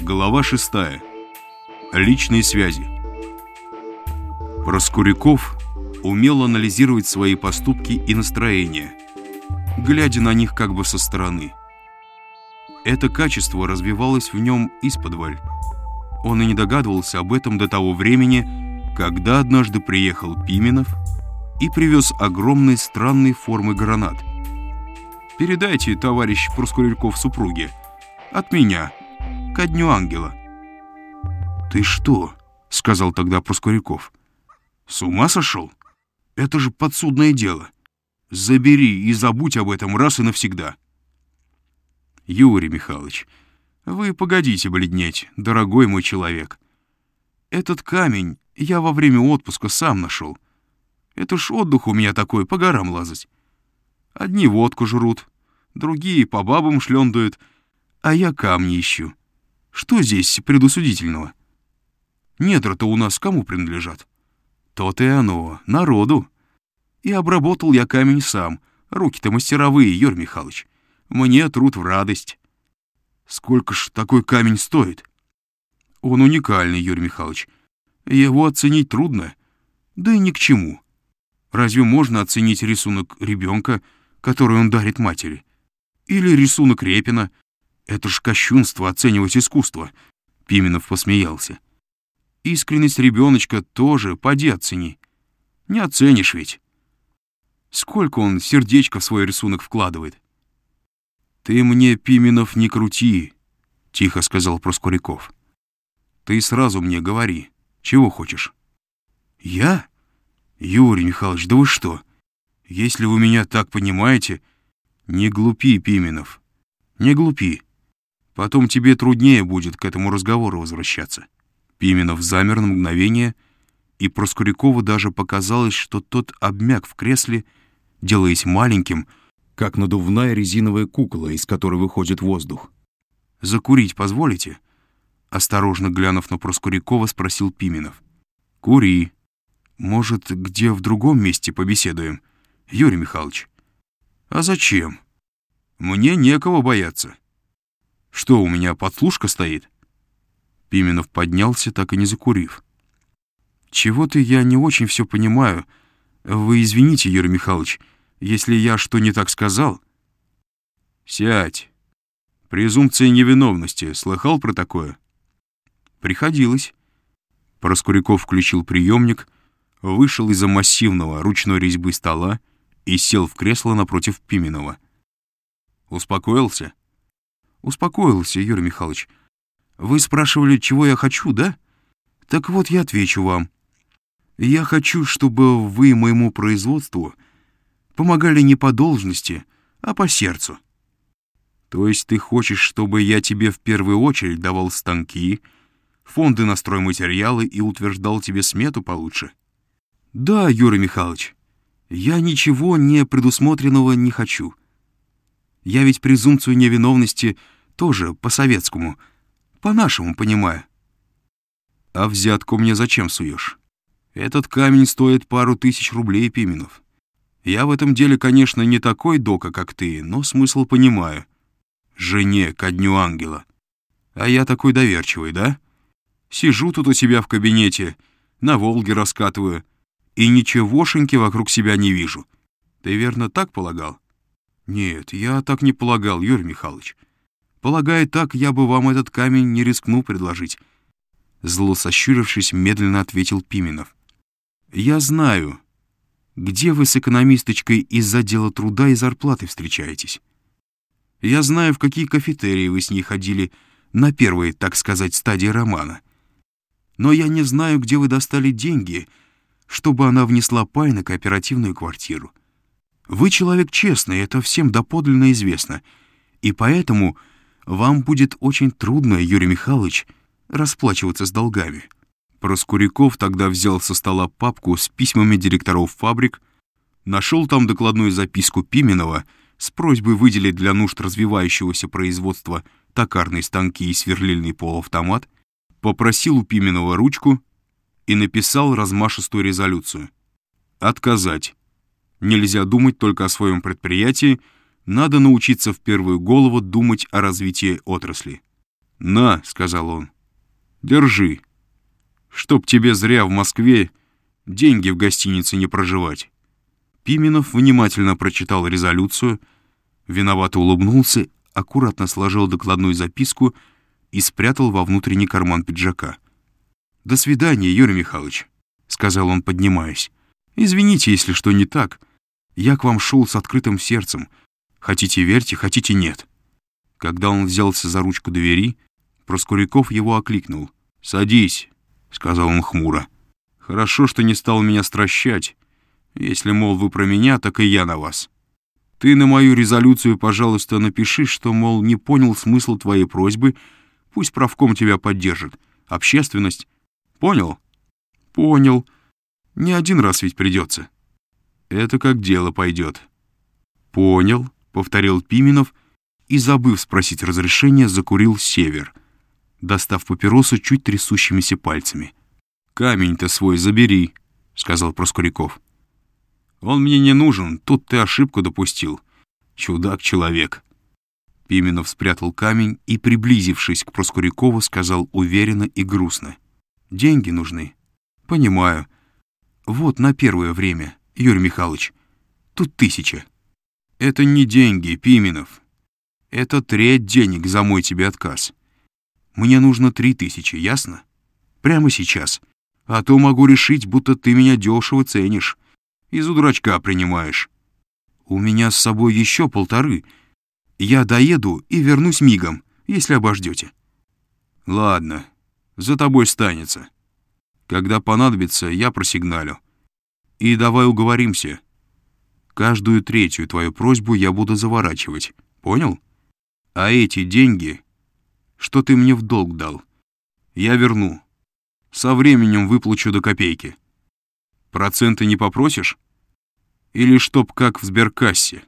Глава 6. Личные связи. Проскуряков умел анализировать свои поступки и настроения, глядя на них как бы со стороны. Это качество развивалось в нем исподволь. Он и не догадывался об этом до того времени, когда однажды приехал Пименов и привез огромные странные формы гранат. «Передайте, товарищ Проскуряков, супруге, от меня, ко дню ангела». «Ты что?» — сказал тогда Проскуряков. «С ума сошел? Это же подсудное дело. Забери и забудь об этом раз и навсегда». «Юрий Михайлович, вы погодите бледнеть, дорогой мой человек. Этот камень я во время отпуска сам нашел. Это ж отдых у меня такой, по горам лазать. Одни водку жрут, другие по бабам шлендуют, а я камни ищу. Что здесь предусудительного? Недра-то у нас кому принадлежат? То-то и оно, народу. И обработал я камень сам. Руки-то мастеровые, Юрий Михайлович. Мне труд в радость. Сколько ж такой камень стоит? Он уникальный, Юрий Михайлович. Его оценить трудно, да и ни к чему. Разве можно оценить рисунок ребенка, который он дарит матери? Или рисунок Репина? Это ж кощунство оценивать искусство. Пименов посмеялся. Искренность ребеночка тоже поди оцени. Не оценишь ведь. Сколько он сердечко в свой рисунок вкладывает. «Ты мне, Пименов, не крути», — тихо сказал Проскуряков. «Ты сразу мне говори, чего хочешь?» «Я? Юрий Михайлович, да вы что? Если вы меня так понимаете, не глупи, Пименов, не глупи. Потом тебе труднее будет к этому разговору возвращаться». Пименов замер на мгновение, и Проскурякову даже показалось, что тот обмяк в кресле, делаясь маленьким, как надувная резиновая кукла, из которой выходит воздух. «Закурить позволите?» Осторожно глянув на Проскурякова, спросил Пименов. «Кури. Может, где в другом месте побеседуем, Юрий Михайлович?» «А зачем? Мне некого бояться. Что, у меня подслушка стоит?» Пименов поднялся, так и не закурив. «Чего-то я не очень все понимаю. Вы извините, Юрий Михайлович, если я что не так сказал...» «Сядь. Презумпция невиновности. Слыхал про такое?» «Приходилось». Проскуряков включил приемник, вышел из-за массивного ручной резьбы стола и сел в кресло напротив Пименова. «Успокоился?» «Успокоился, Юрий Михайлович. Вы спрашивали, чего я хочу, да? Так вот, я отвечу вам. Я хочу, чтобы вы моему производству помогали не по должности, а по сердцу. То есть ты хочешь, чтобы я тебе в первую очередь давал станки, фонды на стройматериалы и утверждал тебе смету получше? Да, Юрий Михайлович, я ничего не предусмотренного не хочу. Я ведь презумпцию невиновности тоже по-советскому — по-нашему понимаю. А взятку мне зачем суешь? Этот камень стоит пару тысяч рублей, Пименов. Я в этом деле, конечно, не такой дока, как ты, но смысл понимаю. Жене ко дню ангела. А я такой доверчивый, да? Сижу тут у себя в кабинете, на Волге раскатываю, и ничегошеньки вокруг себя не вижу. Ты верно так полагал? Нет, я так не полагал, Юрий Михайлович. Полагаю, так я бы вам этот камень не рискну предложить. Зло сощурившись, медленно ответил Пименов. Я знаю, где вы с экономисточкой из-за дела труда и зарплаты встречаетесь. Я знаю, в какие кафетерии вы с ней ходили на первой, так сказать, стадии романа. Но я не знаю, где вы достали деньги, чтобы она внесла пай на кооперативную квартиру. Вы человек честный, это всем доподлинно известно, и поэтому вам будет очень трудно, Юрий Михайлович, расплачиваться с долгами. Проскуряков тогда взял со стола папку с письмами директоров фабрик, нашел там докладную записку Пименова с просьбой выделить для нужд развивающегося производства токарные станки и сверлильный полуавтомат, попросил у Пименова ручку и написал размашистую резолюцию. Отказать. Нельзя думать только о своем предприятии, надо научиться в первую голову думать о развитии отрасли. «На», — сказал он, — «держи, чтоб тебе зря в Москве деньги в гостинице не проживать». Пименов внимательно прочитал резолюцию, виновато улыбнулся, аккуратно сложил докладную записку и спрятал во внутренний карман пиджака. «До свидания, Юрий Михайлович», — сказал он, поднимаясь. «Извините, если что не так. Я к вам шел с открытым сердцем. Хотите верьте, хотите нет». Когда он взялся за ручку двери, Проскуряков его окликнул. «Садись», — сказал он хмуро. «Хорошо, что не стал меня стращать. Если, мол, вы про меня, так и я на вас. Ты на мою резолюцию, пожалуйста, напиши, что, мол, не понял смысл твоей просьбы, пусть правком тебя поддержит. Общественность. Понял? Понял. Не один раз ведь придется. Это как дело пойдет. Понял, повторил Пименов и, забыв спросить разрешения, закурил север, достав папиросу чуть трясущимися пальцами. «Камень-то свой забери», — сказал Проскуряков. Он мне не нужен, тут ты ошибку допустил. Чудак-человек». Пименов спрятал камень и, приблизившись к Проскурякову, сказал уверенно и грустно. «Деньги нужны». «Понимаю. Вот на первое время, Юрий Михайлович. Тут тысяча». «Это не деньги, Пименов. Это треть денег за мой тебе отказ. Мне нужно три тысячи, ясно? Прямо сейчас. А то могу решить, будто ты меня дешево ценишь. Из-за дурачка принимаешь. У меня с собой еще полторы. Я доеду и вернусь мигом, если обождете. Ладно, за тобой станется. Когда понадобится, я просигналю. И давай уговоримся. Каждую третью твою просьбу я буду заворачивать. Понял? А эти деньги, что ты мне в долг дал, я верну. Со временем выплачу до копейки. Проценты не попросишь? Или чтоб как в сберкассе,